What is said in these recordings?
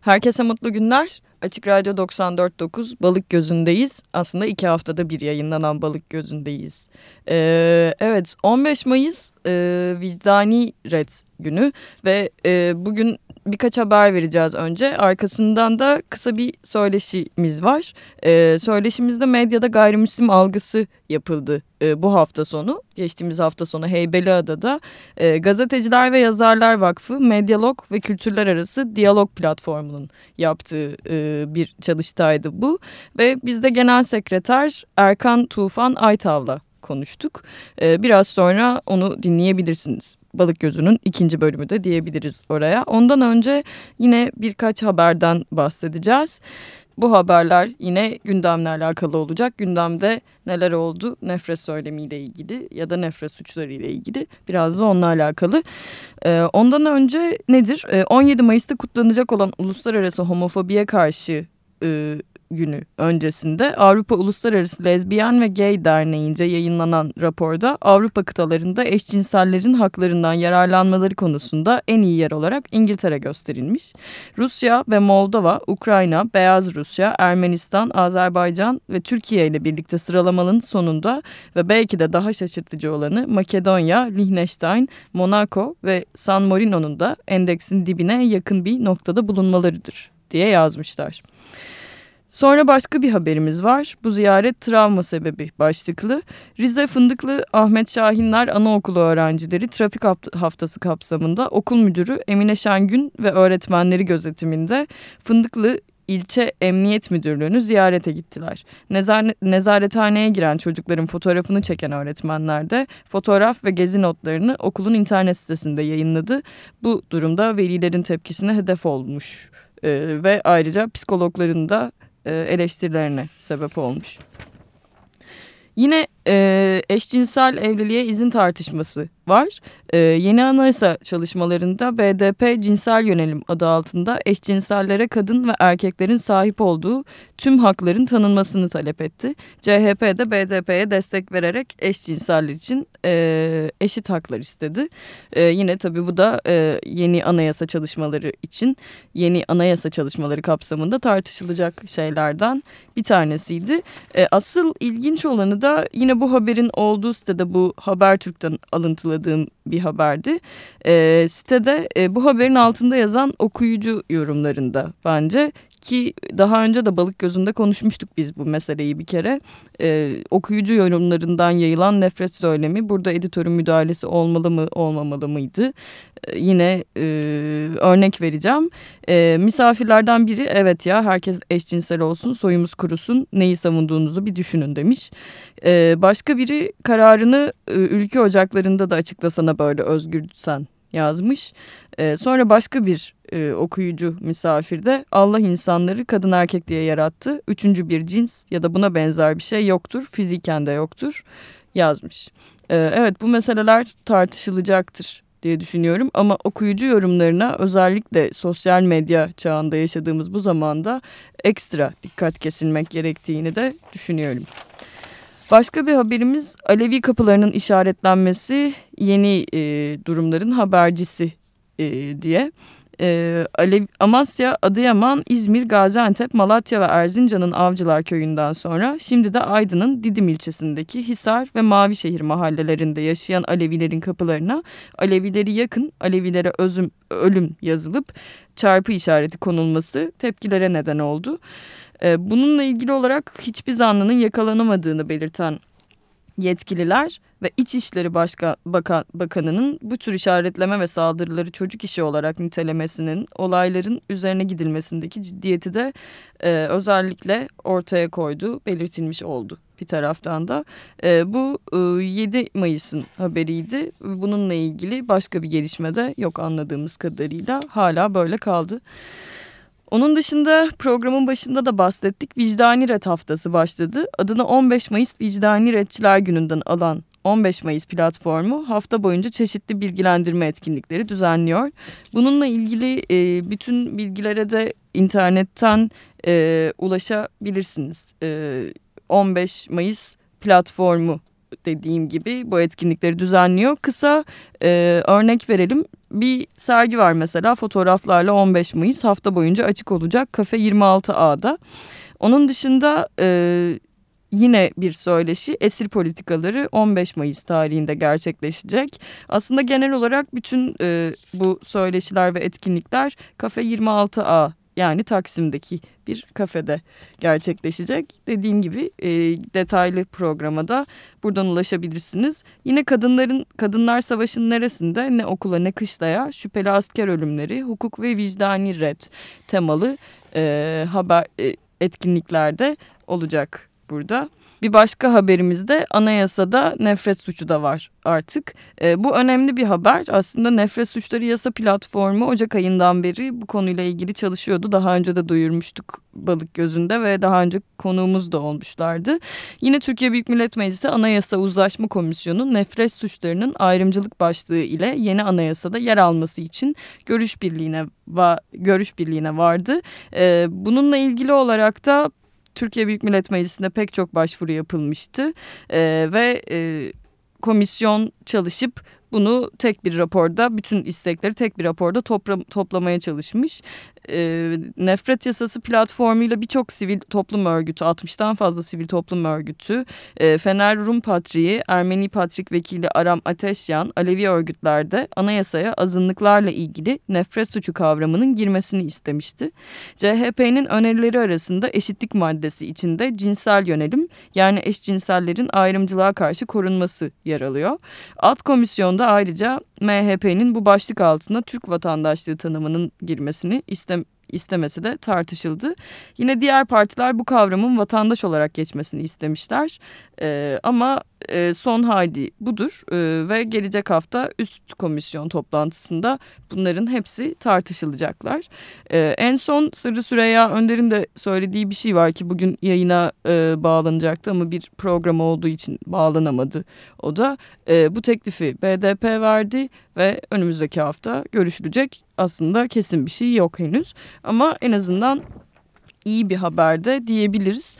Herkese mutlu günler. Açık Radyo 94.9 Balık Gözü'ndeyiz. Aslında iki haftada bir yayınlanan Balık Gözü'ndeyiz. Ee, evet 15 Mayıs e, Vicdani Red günü ve e, bugün birkaç haber vereceğiz önce. Arkasından da kısa bir söyleşimiz var. Ee, söyleşimizde medyada gayrimüslim algısı yapıldı e, bu hafta sonu. Geçtiğimiz hafta sonu Heybeliada'da e, Gazeteciler ve Yazarlar Vakfı Medyalog ve Kültürler Arası Diyalog Platformu'nun yaptığı e, bir çalıştaydı bu. Ve bizde Genel Sekreter Erkan Tufan Aytav'la konuştuk. Ee, biraz sonra onu dinleyebilirsiniz. Balık Gözü'nün ikinci bölümü de diyebiliriz oraya. Ondan önce yine birkaç haberden bahsedeceğiz. Bu haberler yine gündemle alakalı olacak. Gündemde neler oldu nefret söylemiyle ilgili ya da nefret suçları ile ilgili biraz da onunla alakalı. Ee, ondan önce nedir? Ee, 17 Mayıs'ta kutlanacak olan uluslararası homofobiye karşı e, günü öncesinde Avrupa Uluslararası Lezbiyen ve Gay Derneği'nce yayınlanan raporda Avrupa kıtalarında eşcinsellerin haklarından yararlanmaları konusunda en iyi yer olarak İngiltere gösterilmiş. Rusya ve Moldova, Ukrayna, Beyaz Rusya, Ermenistan, Azerbaycan ve Türkiye ile birlikte sıralamanın sonunda ve belki de daha şaşırtıcı olanı Makedonya, Liechtenstein, Monaco ve San Marino'nun da endeksin dibine yakın bir noktada bulunmalarıdır diye yazmışlar. Sonra başka bir haberimiz var. Bu ziyaret travma sebebi başlıklı. Rize Fındıklı Ahmet Şahinler Anaokulu öğrencileri trafik haftası kapsamında okul müdürü Emine Şengün ve öğretmenleri gözetiminde Fındıklı ilçe emniyet müdürlüğünü ziyarete gittiler. Nezar nezarethaneye giren çocukların fotoğrafını çeken öğretmenler de fotoğraf ve gezi notlarını okulun internet sitesinde yayınladı. Bu durumda velilerin tepkisine hedef olmuş ee, ve ayrıca psikologların da eleştirilerine sebep olmuş. Yine e, eşcinsel evliliğe izin tartışması var. E, yeni anayasa çalışmalarında BDP cinsel yönelim adı altında eşcinsellere kadın ve erkeklerin sahip olduğu tüm hakların tanınmasını talep etti. CHP de BDP'ye destek vererek eşcinseller için e, eşit haklar istedi. E, yine tabii bu da e, yeni anayasa çalışmaları için yeni anayasa çalışmaları kapsamında tartışılacak şeylerden bir tanesiydi. E, asıl ilginç olanı da yine bu haberin olduğu sitede bu Habertürk'ten alıntıladığım bir haberdi. E, sitede e, bu haberin altında yazan okuyucu yorumlarında bence ki daha önce de balık gözünde konuşmuştuk biz bu meseleyi bir kere. Ee, okuyucu yorumlarından yayılan nefret söylemi burada editörün müdahalesi olmalı mı olmamalı mıydı? Ee, yine e, örnek vereceğim. Ee, misafirlerden biri evet ya herkes eşcinsel olsun soyumuz kurusun neyi savunduğunuzu bir düşünün demiş. Ee, başka biri kararını e, ülke ocaklarında da açıklasana böyle özgür sen yazmış. Ee, sonra başka bir e, okuyucu misafirde Allah insanları kadın erkek diye yarattı. Üçüncü bir cins ya da buna benzer bir şey yoktur. Fiziken de yoktur yazmış. Ee, evet bu meseleler tartışılacaktır diye düşünüyorum. Ama okuyucu yorumlarına özellikle sosyal medya çağında yaşadığımız bu zamanda ekstra dikkat kesilmek gerektiğini de düşünüyorum. Başka bir haberimiz Alevi kapılarının işaretlenmesi yeni e, durumların habercisi e, diye. E, Alev, Amasya, Adıyaman, İzmir, Gaziantep, Malatya ve Erzincan'ın Avcılar Köyü'nden sonra şimdi de Aydın'ın Didim ilçesindeki Hisar ve Mavişehir mahallelerinde yaşayan Alevilerin kapılarına Alevileri yakın, Alevilere özüm, ölüm yazılıp çarpı işareti konulması tepkilere neden oldu. E, bununla ilgili olarak hiçbir zanlının yakalanamadığını belirten yetkililer ve İçişleri Başka, Bakan, Bakanı'nın bu tür işaretleme ve saldırıları çocuk işi olarak nitelemesinin olayların üzerine gidilmesindeki ciddiyeti de e, özellikle ortaya koyduğu belirtilmiş oldu bir taraftan da. E, bu e, 7 Mayıs'ın haberiydi. Bununla ilgili başka bir gelişme de yok anladığımız kadarıyla hala böyle kaldı. Onun dışında programın başında da bahsettik. Vicdani Ret haftası başladı. Adını 15 Mayıs Vicdani Retçiler Günü'nden alan 15 Mayıs platformu hafta boyunca çeşitli bilgilendirme etkinlikleri düzenliyor. Bununla ilgili e, bütün bilgilere de internetten e, ulaşabilirsiniz. E, 15 Mayıs platformu dediğim gibi bu etkinlikleri düzenliyor. Kısa e, örnek verelim. Bir sergi var mesela fotoğraflarla 15 Mayıs hafta boyunca açık olacak Kafe 26A'da. Onun dışında e, yine bir söyleşi esir politikaları 15 Mayıs tarihinde gerçekleşecek. Aslında genel olarak bütün e, bu söyleşiler ve etkinlikler Kafe 26A yani Taksim'deki bir kafede gerçekleşecek. Dediğim gibi e, detaylı programa da buradan ulaşabilirsiniz. Yine kadınların Kadınlar Savaşı'nın neresinde ne okula ne kışlaya şüpheli asker ölümleri, hukuk ve vicdani red temalı e, haber e, etkinliklerde olacak burada. Bir başka haberimizde anayasada nefret suçu da var artık. E, bu önemli bir haber. Aslında Nefret Suçları Yasa Platformu Ocak ayından beri bu konuyla ilgili çalışıyordu. Daha önce de duyurmuştuk balık gözünde ve daha önce konuğumuz da olmuşlardı. Yine Türkiye Büyük Millet Meclisi Anayasa Uzlaşma Komisyonu nefret suçlarının ayrımcılık başlığı ile yeni anayasada yer alması için görüş birliğine va görüş birliğine vardı. E, bununla ilgili olarak da Türkiye Büyük Millet Meclisi'nde pek çok başvuru yapılmıştı e, ve e, komisyon çalışıp bunu tek bir raporda bütün istekleri tek bir raporda topla, toplamaya çalışmış e, nefret yasası platformuyla birçok sivil toplum örgütü, 60'tan fazla sivil toplum örgütü, e, Fener Rum Patriği, Ermeni Patrik Vekili Aram Ateşyan, Alevi örgütlerde anayasaya azınlıklarla ilgili nefret suçu kavramının girmesini istemişti. CHP'nin önerileri arasında eşitlik maddesi içinde cinsel yönelim yani eşcinsellerin ayrımcılığa karşı korunması yer alıyor. Alt komisyonda ayrıca MHP'nin bu başlık altında Türk vatandaşlığı tanımının girmesini istem istemesi de tartışıldı. Yine diğer partiler bu kavramın vatandaş olarak geçmesini istemişler. Ee, ama e, son hali budur ee, ve gelecek hafta üst komisyon toplantısında bunların hepsi tartışılacaklar. Ee, en son Sırrı Süreyya Önder'in de söylediği bir şey var ki bugün yayına e, bağlanacaktı ama bir program olduğu için bağlanamadı. O da e, bu teklifi BDP verdi ve önümüzdeki hafta görüşülecek. Aslında kesin bir şey yok henüz ama en azından iyi bir haber de diyebiliriz.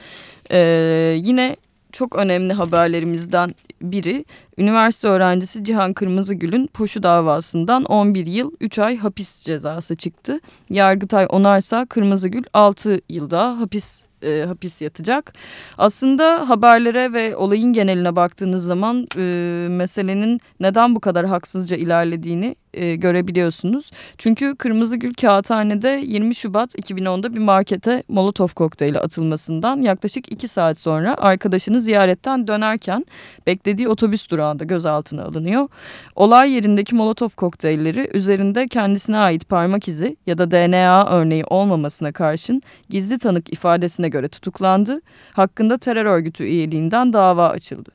Ee, yine çok önemli haberlerimizden biri üniversite öğrencisi Cihan Kırmızıgül'ün Poşu davasından 11 yıl 3 ay hapis cezası çıktı. Yargıtay onarsa Kırmızıgül 6 yılda hapis e, hapis yatacak. Aslında haberlere ve olayın geneline baktığınız zaman e, meselenin neden bu kadar haksızca ilerlediğini e, görebiliyorsunuz. Çünkü Kırmızı Gül Kağıthane'de 20 Şubat 2010'da bir markete Molotov kokteyli atılmasından yaklaşık 2 saat sonra arkadaşını ziyaretten dönerken beklediği otobüs durağında gözaltına alınıyor. Olay yerindeki Molotov kokteylleri üzerinde kendisine ait parmak izi ya da DNA örneği olmamasına karşın gizli tanık ifadesine göre tutuklandı. Hakkında terör örgütü üyeliğinden dava açıldı.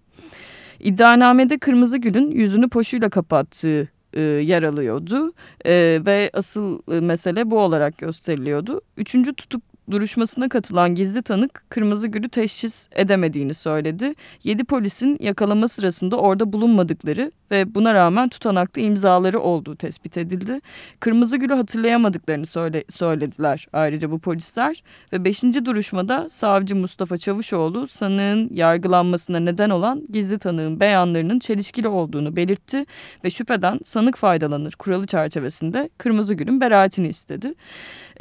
İddianamede Kırmızı Gül'ün yüzünü poşuyla kapattığı e, yer alıyordu e, ve asıl e, mesele bu olarak gösteriliyordu. Üçüncü tutuk duruşmasına katılan gizli tanık Kırmızı Gül'ü teşhis edemediğini söyledi. Yedi polisin yakalama sırasında orada bulunmadıkları ve buna rağmen tutanakta imzaları olduğu tespit edildi. Kırmızı Gül'ü hatırlayamadıklarını söyle, söylediler ayrıca bu polisler ve beşinci duruşmada savcı Mustafa Çavuşoğlu sanığın yargılanmasına neden olan gizli tanığın beyanlarının çelişkili olduğunu belirtti ve şüpheden sanık faydalanır kuralı çerçevesinde Kırmızı Gül'ün beraatini istedi.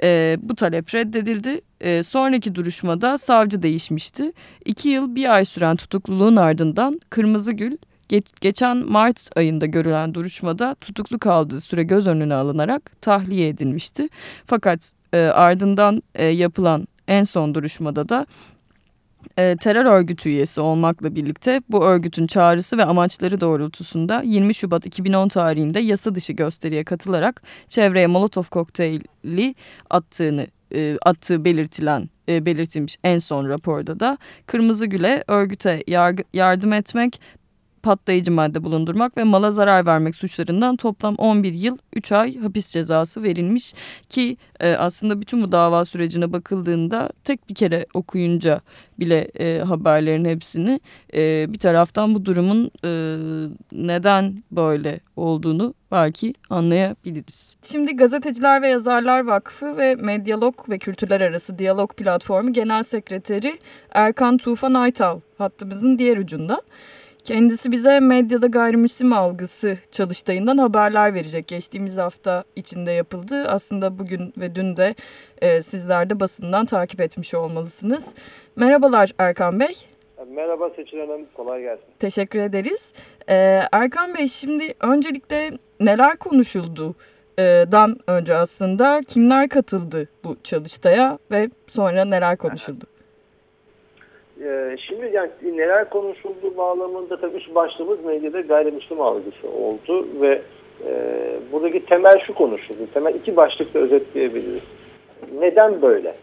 E, bu talep reddedildi. E, sonraki duruşmada savcı değişmişti. İki yıl bir ay süren tutukluluğun ardından Kırmızı Gül geç, geçen Mart ayında görülen duruşmada tutuklu kaldığı süre göz önüne alınarak tahliye edilmişti. Fakat e, ardından e, yapılan en son duruşmada da e, terör örgütü üyesi olmakla birlikte bu örgütün çağrısı ve amaçları doğrultusunda 20 Şubat 2010 tarihinde yasa dışı gösteriye katılarak çevreye Molotov kokteyli attığını e, attığı belirtilen e, belirtilmiş en son raporda da Kırmızı Gül'e örgüte yargı, yardım etmek, patlayıcı madde bulundurmak ve mala zarar vermek suçlarından toplam 11 yıl 3 ay hapis cezası verilmiş ki e, aslında bütün bu dava sürecine bakıldığında tek bir kere okuyunca bile e, haberlerin hepsini e, bir taraftan bu durumun e, neden böyle olduğunu belki anlayabiliriz. Şimdi Gazeteciler ve Yazarlar Vakfı ve Medyalog ve Kültürler Arası Diyalog Platformu Genel Sekreteri Erkan Tufan Aytav hattımızın diğer ucunda. Kendisi bize medyada gayrimüslim algısı çalıştayından haberler verecek. Geçtiğimiz hafta içinde yapıldı. Aslında bugün ve dün de e, sizler de basından takip etmiş olmalısınız. Merhabalar Erkan Bey. Merhaba Seçil Hanım, kolay gelsin. Teşekkür ederiz. Ee, Erkan Bey şimdi öncelikle neler konuşuldu? Dan önce aslında kimler katıldı bu çalıştaya ve sonra neler konuşuldu? Ee, şimdi yani neler konuşuldu bağlamında tabii üst başlığımız medyada gayrimüslim algısı oldu ve e, buradaki temel şu konuşuldu. Temel iki başlıkta özetleyebiliriz. Neden böyle?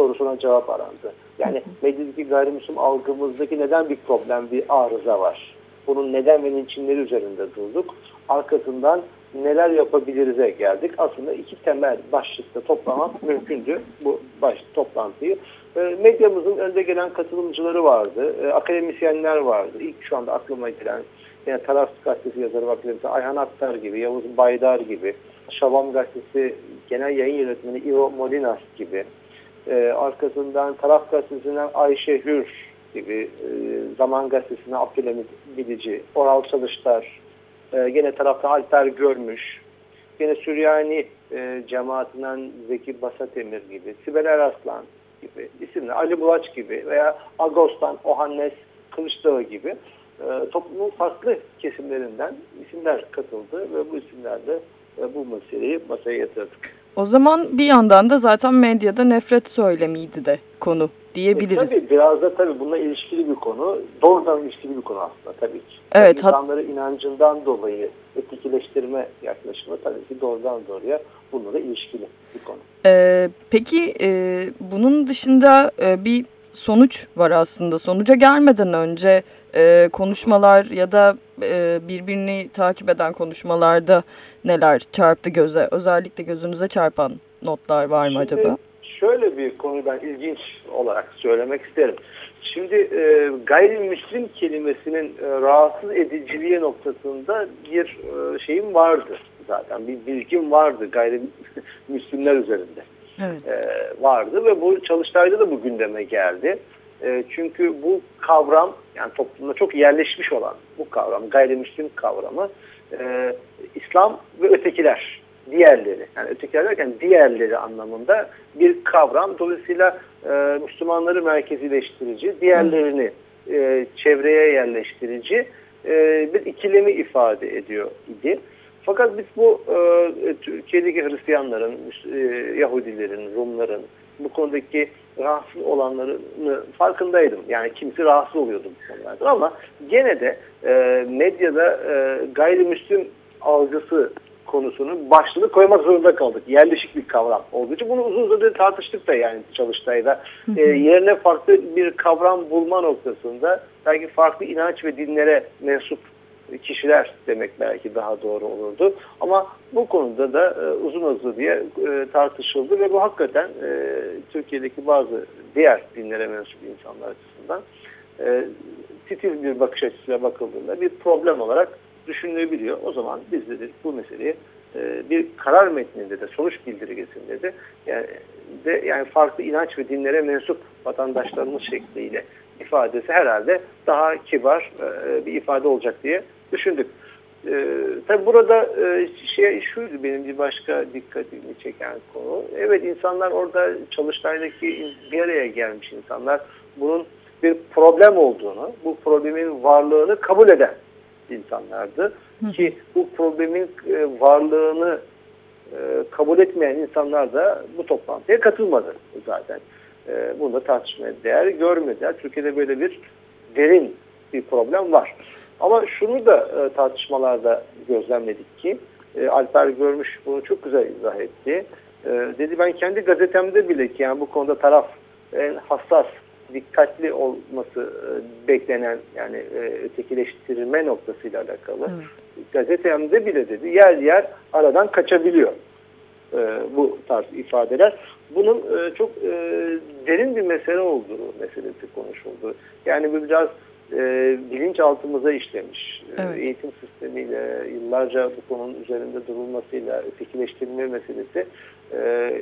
sorusuna cevap arandı. Yani medyadaki gayrimüslim algımızdaki neden bir problem, bir arıza var? Bunun neden ve niçinleri üzerinde durduk. Arkasından neler yapabiliriz'e geldik. Aslında iki temel başlıkta toplamak mümkündü bu baş, toplantıyı. E, medyamızın önde gelen katılımcıları vardı. E, akademisyenler vardı. İlk şu anda aklıma gelen yani Taraf Gazetesi yazarı akademisi Ayhan Aktar gibi, Yavuz Baydar gibi, Şavam Gazetesi Genel Yayın Yönetmeni Ivo Molinas gibi, e, arkasından Taraf Gazetesi'nden Ayşe Hür gibi, Zaman Gazetesi'nden Abdülhamit Bilici, Oral Çalıştar, e, gene tarafta Alper Görmüş, gene Süryani e, cemaatinden Zeki Basatemir gibi, Sibel Eraslan gibi isimler, Ali Bulaç gibi veya Agos'tan Ohannes Kılıçdağı gibi e, toplumun farklı kesimlerinden isimler katıldı ve bu isimlerle e, bu meseleyi masaya yatırdık. O zaman bir yandan da zaten medyada nefret söylemiydi de konu diyebiliriz. E, tabii biraz da tabii bununla ilişkili bir konu. Doğrudan ilişkili bir konu aslında tabii ki. Evet. İnsanları inancından dolayı etikileştirme yaklaşımı tabii ki doğrudan doğruya bununla ilişkili bir konu. Ee, peki e, bunun dışında e, bir sonuç var aslında. Sonuca gelmeden önce e, konuşmalar ya da e, birbirini takip eden konuşmalarda neler çarptı göze? Özellikle gözünüze çarpan notlar var mı Şimdi, acaba? Şöyle bir konuyu ben ilginç olarak söylemek isterim. Şimdi e, gayrimüslim kelimesinin e, rahatsız ediciliği noktasında bir e, şeyim vardı zaten. Bir bilgim vardı gayrimüslimler üzerinde. Evet. E, vardı ve bu çalıştayda da bu gündeme geldi. E, çünkü bu kavram yani toplumda çok yerleşmiş olan bu kavram gayrimüslim kavramı e, İslam ve ötekiler diğerleri yani ötekiler derken diğerleri anlamında bir kavram. Dolayısıyla e, Müslümanları merkezileştirici, diğerlerini e, çevreye yerleştirici e, bir ikilemi ifade ediyor idi. Fakat biz bu e, Türkiye'deki Hristiyanların, e, Yahudilerin, Rumların bu konudaki rahatsız olanlarını farkındaydım. Yani kimisi rahatsız oluyordu bu konularda ama gene de e, medyada e, gayrimüslim algısı konusunu başlığını koymak zorunda kaldık. Yerleşik bir kavram olduğu için bunu uzun süredir tartıştık da yani çalıştayda. E, yerine farklı bir kavram bulma noktasında belki farklı inanç ve dinlere mensup kişiler demek belki daha doğru olurdu. Ama bu konuda da e, uzun uzun diye e, tartışıldı ve bu hakikaten e, Türkiye'deki bazı diğer dinlere mensup insanlar açısından titil bir bakış açısıyla bakıldığında bir problem olarak düşünülebiliyor. O zaman biz de bu meseleyi bir karar metninde de sonuç bildirgesinde de yani, de yani farklı inanç ve dinlere mensup vatandaşlarımız şekliyle ifadesi herhalde daha kibar bir ifade olacak diye düşündük. E, tabi burada e, şey şuydu benim bir başka dikkatimi çeken konu. Evet insanlar orada çalıştaydaki bir araya gelmiş insanlar bunun bir problem olduğunu, bu problemin varlığını kabul eden insanlardı. Hı. Ki bu problemin e, varlığını e, kabul etmeyen insanlar da bu toplantıya katılmadı zaten. E, bunu da tartışmaya değer görmediler. Türkiye'de böyle bir derin bir problem var. Ama şunu da e, tartışmalarda gözlemledik ki e, Alper Görmüş bunu çok güzel izah etti. E, dedi ben kendi gazetemde bile ki yani bu konuda taraf en hassas, dikkatli olması e, beklenen yani e, ötekileştirme noktasıyla alakalı. Evet. Gazetemde bile dedi yer yer aradan kaçabiliyor e, bu tarz ifadeler. Bunun e, çok e, derin bir mesele olduğu meselesi konuşuldu. Yani bu biraz e, bilinçaltımıza işlemiş. E, evet. Eğitim sistemiyle yıllarca bu konunun üzerinde durulmasıyla ötekileştirme meselesi e,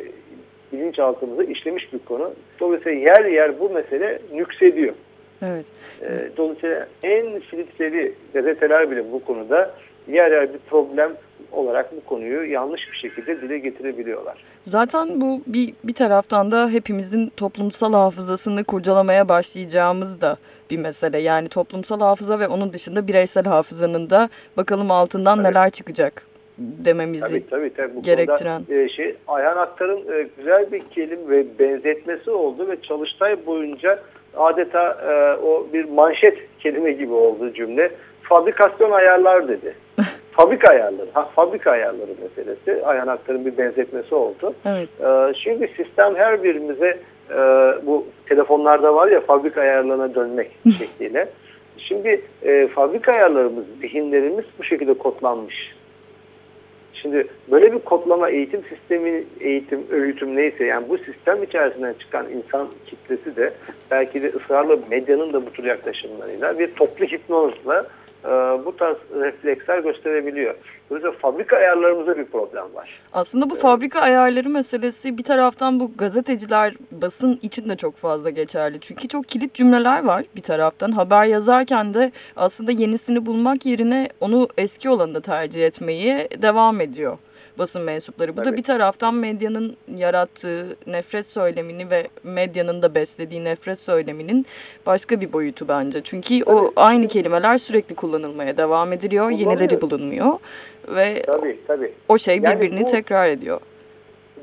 bilinçaltımıza işlemiş bir konu. Dolayısıyla yer yer bu mesele nüksediyor. Evet. E, dolayısıyla en filtreli gazeteler bile bu konuda yer yer bir problem olarak bu konuyu yanlış bir şekilde dile getirebiliyorlar. Zaten bu bir, bir taraftan da hepimizin toplumsal hafızasını kurcalamaya başlayacağımız da bir mesele. Yani toplumsal hafıza ve onun dışında bireysel hafızanın da bakalım altından evet. neler çıkacak dememizi tabii, tabii, tabii. Bu gerektiren. Konuda, e, şey, Ayhan Aktar'ın e, güzel bir kelim ve benzetmesi oldu ve çalıştay boyunca adeta e, o bir manşet kelime gibi oldu cümle. Fabrikasyon ayarlar dedi. fabrika ayarları, ha, fabrika ayarları meselesi. Ayhan Aktar'ın bir benzetmesi oldu. Evet. E, şimdi sistem her birimize e, bu telefonlarda var ya fabrika ayarlarına dönmek şekliyle. Şimdi e, fabrika ayarlarımız, zihinlerimiz bu şekilde kodlanmış. Şimdi böyle bir kodlama eğitim sistemi, eğitim, öğütüm neyse yani bu sistem içerisinden çıkan insan kitlesi de belki de ısrarla medyanın da bu tür yaklaşımlarıyla bir toplu hipnozla e, bu tarz refleksler gösterebiliyor. Dolayısıyla fabrika ayarlarımızda bir problem var. Aslında bu evet. fabrika ayarları meselesi bir taraftan bu gazeteciler basın için de çok fazla geçerli. Çünkü çok kilit cümleler var bir taraftan. Haber yazarken de aslında yenisini bulmak yerine onu eski olanı da tercih etmeyi devam ediyor basın mensupları. Bu Tabii. da bir taraftan medyanın yarattığı nefret söylemini ve medyanın da beslediği nefret söyleminin başka bir boyutu bence. Çünkü Tabii. o aynı kelimeler sürekli kullanılmaya devam ediliyor, yenileri bulunmuyor ve tabii, tabii. o şey birbirini yani bu, tekrar ediyor.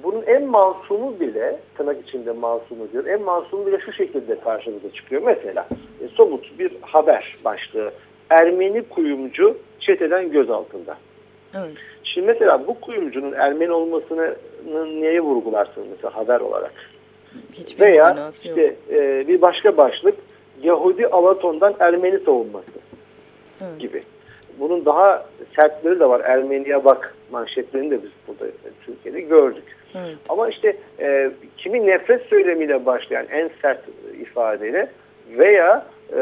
Bunun en masumu bile, tırnak içinde masumu diyor, en masumu bile şu şekilde karşımıza çıkıyor. Mesela e, somut bir haber başlığı. Ermeni kuyumcu çeteden gözaltında. Evet. Şimdi mesela bu kuyumcunun Ermeni olmasını neye vurgularsın mesela haber olarak? Hiçbir Veya işte e, bir başka başlık Yahudi Alaton'dan Ermeni savunması evet. gibi. Bunun daha sertleri de var. Ermeniye bak manşetlerini de biz burada Türkiye'de gördük. Evet. Ama işte e, kimin nefret söylemiyle başlayan en sert ifadeyle veya e,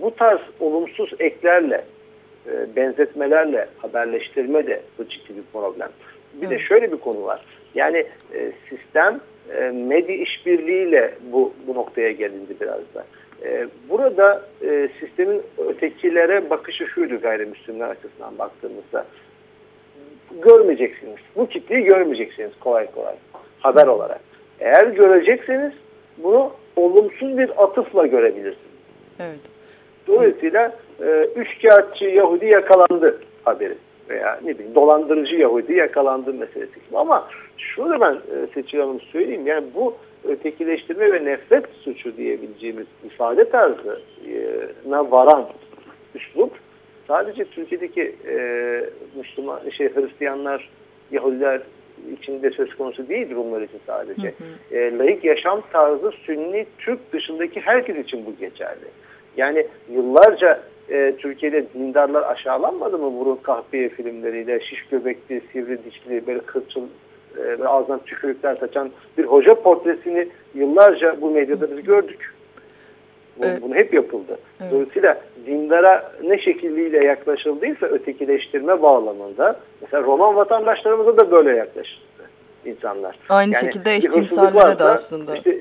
bu tarz olumsuz eklerle e, benzetmelerle haberleştirme de bu ciddi bir problem. Bir de şöyle bir konu var. Yani e, sistem e, medya işbirliğiyle bu, bu noktaya gelindi biraz da. E, burada e, sistemin ötekilere bakışı şuydu gayrimüslimler açısından baktığımızda. Görmeyeceksiniz. Bu kitleyi görmeyeceksiniz kolay kolay. Haber olarak. Eğer görecekseniz bunu olumsuz bir atıfla görebilirsiniz. Evet. Dolayısıyla e, üçkağıtçı Yahudi yakalandı haberi veya ne bileyim dolandırıcı Yahudi yakalandı meselesi gibi. Ama şunu da ben e, Seçil Hanım söyleyeyim yani bu ötekileştirme ve nefret suçu diyebileceğimiz ifade tarzına varan üslup sadece Türkiye'deki e, Müslüman şey Hristiyanlar, Yahudiler içinde söz konusu değil Rumlar için sadece. Hı hı. E, laik yaşam tarzı Sünni Türk dışındaki herkes için bu geçerli. Yani yıllarca e, Türkiye'de dindarlar aşağılanmadı mı burun kahpeye filmleriyle, şiş göbekli, sivri dişli, böyle kırçıl e, ve ağzından tükürükler saçan bir hoca portresini yıllarca bu medyada biz gördük. Bu, evet. Bunu hep yapıldı. Evet. Dolayısıyla dindara ne şekilliyle yaklaşıldıysa ötekileştirme bağlamında mesela Roman vatandaşlarımıza da böyle yaklaşıldı insanlar. Aynı yani şekilde eşcinsellere de aslında. Işte,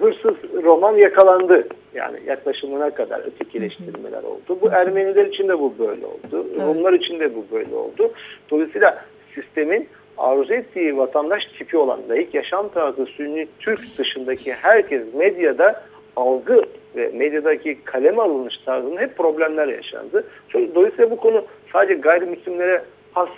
hırsız roman yakalandı. Yani yaklaşımına kadar ötekileştirmeler oldu. Bu Ermeniler için de bu böyle oldu. Evet. Rumlar için de bu böyle oldu. Dolayısıyla sistemin arzu ettiği vatandaş tipi olan layık yaşam tarzı Sünni Türk dışındaki herkes medyada algı ve medyadaki kaleme alınış tarzında hep problemler yaşandı. Dolayısıyla bu konu sadece gayrimüslimlere has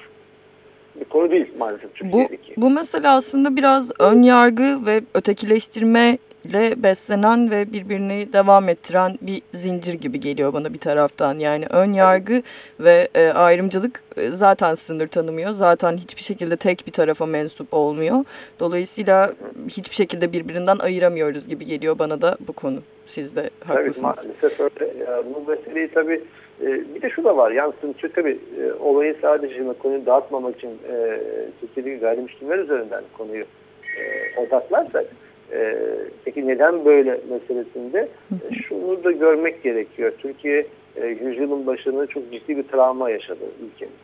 bir konu değil maalesef Türkiye'deki. Bu, bu mesele aslında biraz ön yargı ve ötekileştirme ile beslenen ve birbirini devam ettiren bir zincir gibi geliyor bana bir taraftan. Yani ön yargı ve e, ayrımcılık e, zaten sınır tanımıyor. Zaten hiçbir şekilde tek bir tarafa mensup olmuyor. Dolayısıyla hiçbir şekilde birbirinden ayıramıyoruz gibi geliyor bana da bu konu. Siz de haklısınız. Tabii maalesef öyle. Ya, bu meseleyi tabii e, bir de şu da var. Yani tabii e, olayı sadece konuyu dağıtmamak için e, Türkiye'deki gayrimüslimler üzerinden konuyu e, odaklarsak e, peki neden böyle meselesinde e, şunu da görmek gerekiyor. Türkiye e, yüzyılın başında çok ciddi bir travma yaşadı ülkemiz.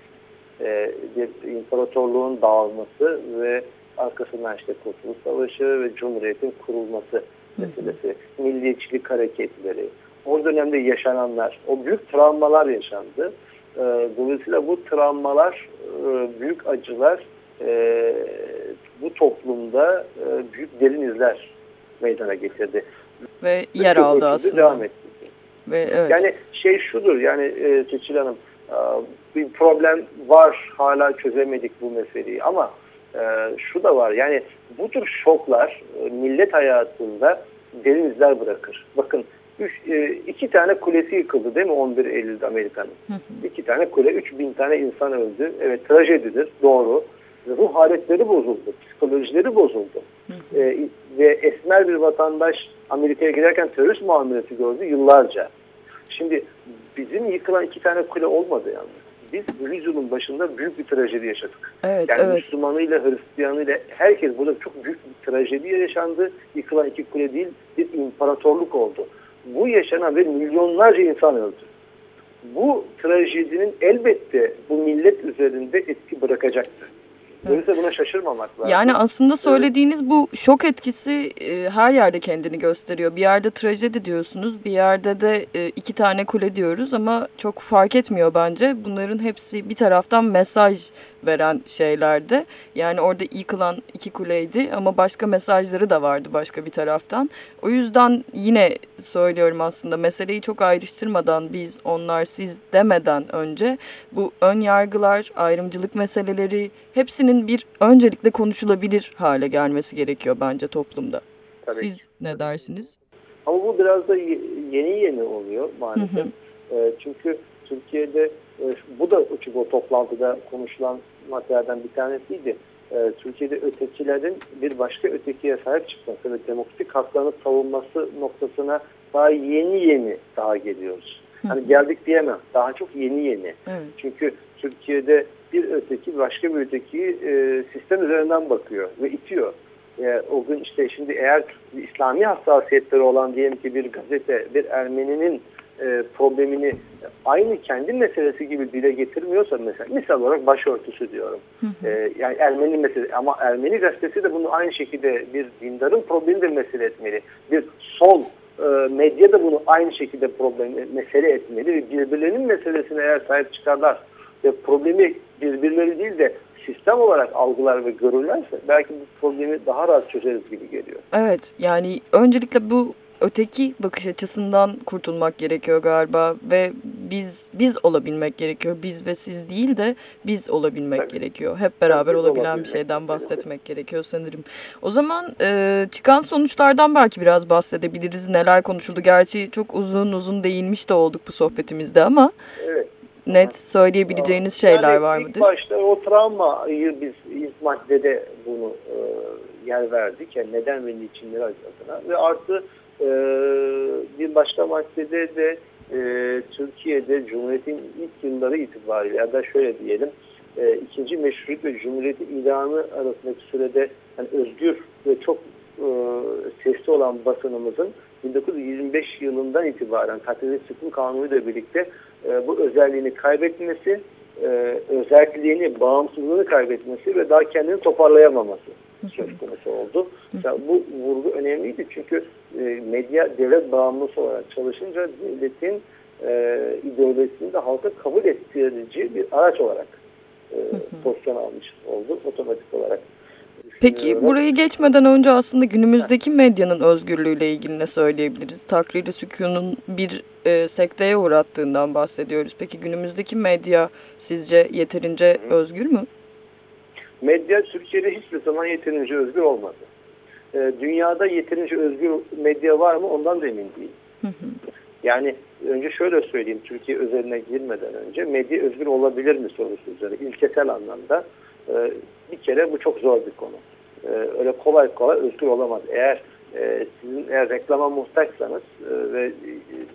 E, bir imparatorluğun dağılması ve arkasından işte Kurtuluş Savaşı ve Cumhuriyet'in kurulması meselesi, milliyetçilik hareketleri, o dönemde yaşananlar, o büyük travmalar yaşandı. E, dolayısıyla bu travmalar, e, büyük acılar e, bu toplumda e, büyük derin izler meydana getirdi. Ve yer Çok aldı aslında. Devam etti. Ve, evet. Yani şey şudur yani e, Seçil Hanım e, bir problem var hala çözemedik bu meseleyi ama e, şu da var yani bu tür şoklar e, millet hayatında derin izler bırakır. Bakın üç, e, iki tane kulesi yıkıldı değil mi 11 Eylül'de Amerika'nın? İki tane kule, 3000 tane insan öldü. Evet trajedidir doğru. Ruh haletleri bozuldu, psikolojileri bozuldu. E, ve esmer bir vatandaş Amerika'ya giderken terörist muamelesi gördü yıllarca. Şimdi bizim yıkılan iki tane kule olmadı yalnız biz yüzyılın başında büyük bir trajedi yaşadık. Evet, yani evet. Müslümanıyla, Hristiyanıyla herkes burada çok büyük bir trajedi yaşandı. Yıkılan iki kule değil bir imparatorluk oldu. Bu yaşanan ve milyonlarca insan öldü. Bu trajedinin elbette bu millet üzerinde etki bırakacaktı. Dolayısıyla buna şaşırmamak lazım. Yani aslında söylediğiniz bu şok etkisi e, her yerde kendini gösteriyor. Bir yerde trajedi diyorsunuz, bir yerde de e, iki tane kule diyoruz ama çok fark etmiyor bence. Bunların hepsi bir taraftan mesaj veren şeylerdi. Yani orada yıkılan iki kuleydi ama başka mesajları da vardı başka bir taraftan. O yüzden yine söylüyorum aslında meseleyi çok ayrıştırmadan biz onlar siz demeden önce bu ön yargılar, ayrımcılık meseleleri hepsinin bir öncelikle konuşulabilir hale gelmesi gerekiyor bence toplumda. Tabii Siz ne dersiniz? Ama bu biraz da yeni yeni oluyor maalesef. Hı hı. E, çünkü Türkiye'de e, bu da çünkü o toplantıda konuşulan maddelerden bir tanesiydi. E, Türkiye'de ötekilerin bir başka ötekiye sahip çıkması ve demokratik haklarını savunması noktasına daha yeni yeni daha geliyoruz. Hani geldik diyemem. Daha çok yeni yeni. Evet. Çünkü Türkiye'de bir öteki başka bir öteki e, sistem üzerinden bakıyor ve itiyor. E, o gün işte şimdi eğer İslami hassasiyetleri olan diyelim ki bir gazete bir Ermeninin e, problemini aynı kendi meselesi gibi dile getirmiyorsa mesela misal olarak başörtüsü diyorum. Hı hı. E, yani Ermeni meselesi ama Ermeni gazetesi de bunu aynı şekilde bir dindarın problemi de mesele etmeli. Bir sol e, medya da bunu aynı şekilde problem mesele etmeli ve birbirlerinin meselesine eğer sahip çıkarlar ve problemi birbirleri değil de sistem olarak algılar ve görürlerse belki bu problemi daha rahat çözeriz gibi geliyor. Evet yani öncelikle bu öteki bakış açısından kurtulmak gerekiyor galiba ve biz biz olabilmek gerekiyor. Biz ve siz değil de biz olabilmek evet. gerekiyor. Hep beraber evet, olabilen bir şeyden bahsetmek evet. gerekiyor sanırım. O zaman e, çıkan sonuçlardan belki biraz bahsedebiliriz. Neler konuşuldu? Gerçi çok uzun uzun değinmiş de olduk bu sohbetimizde ama evet. Net söyleyebileceğiniz şeyler yani var mıdır? İlk başta o travmayı biz ilk maddede bunu e, yer verdik. Yani neden ve niçinleri adına ve artı e, bir başka maddede de e, Türkiye'de Cumhuriyet'in ilk yılları itibariyle ya da şöyle diyelim e, ikinci meşruiyet ve Cumhuriyet'in ilanı arasındaki sürede yani özgür ve çok e, sesli olan basınımızın 1925 yılından itibaren Takdir Sıkım Kanunu ile birlikte e, bu özelliğini kaybetmesi, e, özelliğini, bağımsızlığını kaybetmesi ve daha kendini toparlayamaması söz konusu oldu. Yani bu vurgu önemliydi çünkü e, medya devlet bağımlısı olarak çalışınca devletin e, ideolojisini de halka kabul ettirici bir araç olarak e, pozisyon almış oldu otomatik olarak. Peki burayı geçmeden önce aslında günümüzdeki medyanın özgürlüğüyle ilgili ne söyleyebiliriz? Takriri sükunun bir e, sekteye uğrattığından bahsediyoruz. Peki günümüzdeki medya sizce yeterince özgür mü? Medya Türkiye'de hiçbir zaman yeterince özgür olmadı. E, dünyada yeterince özgür medya var mı ondan da emin değilim. Yani önce şöyle söyleyeyim Türkiye özeline girmeden önce medya özgür olabilir mi sorusu üzerine ilkesel anlamda e, bir kere bu çok zor bir konu. E, öyle kolay kolay özgür olamaz. Eğer e, sizin eğer reklama muhtaçsanız e, ve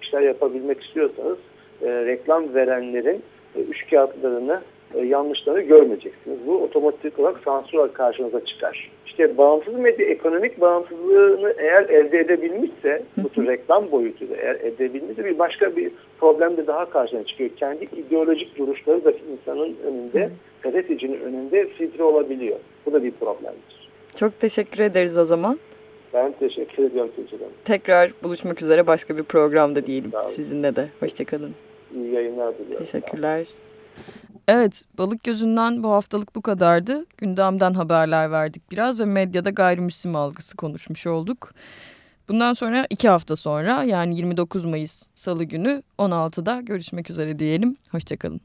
bir şeyler yapabilmek istiyorsanız e, reklam verenlerin e, üç kağıtlarını e, yanlışları görmeyeceksiniz. Bu otomatik olarak sansür olarak karşınıza çıkar. İşte bağımsız medya ekonomik bağımsızlığını eğer elde edebilmişse, bu tür reklam boyutuyla eğer elde edebilmişse bir başka bir problem de daha karşına çıkıyor. Kendi ideolojik duruşları da insanın önünde, gazetecinin önünde filtre olabiliyor. Bu da bir problemdir. Çok teşekkür ederiz o zaman. Ben teşekkür ediyorum Tuğçe Tekrar buluşmak üzere başka bir programda diyelim sizinle de. Hoşçakalın. İyi yayınlar diliyorum. Teşekkürler. Evet, balık gözünden bu haftalık bu kadardı. Gündemden haberler verdik biraz ve medyada gayrimüslim algısı konuşmuş olduk. Bundan sonra iki hafta sonra yani 29 Mayıs Salı günü 16'da görüşmek üzere diyelim. Hoşçakalın.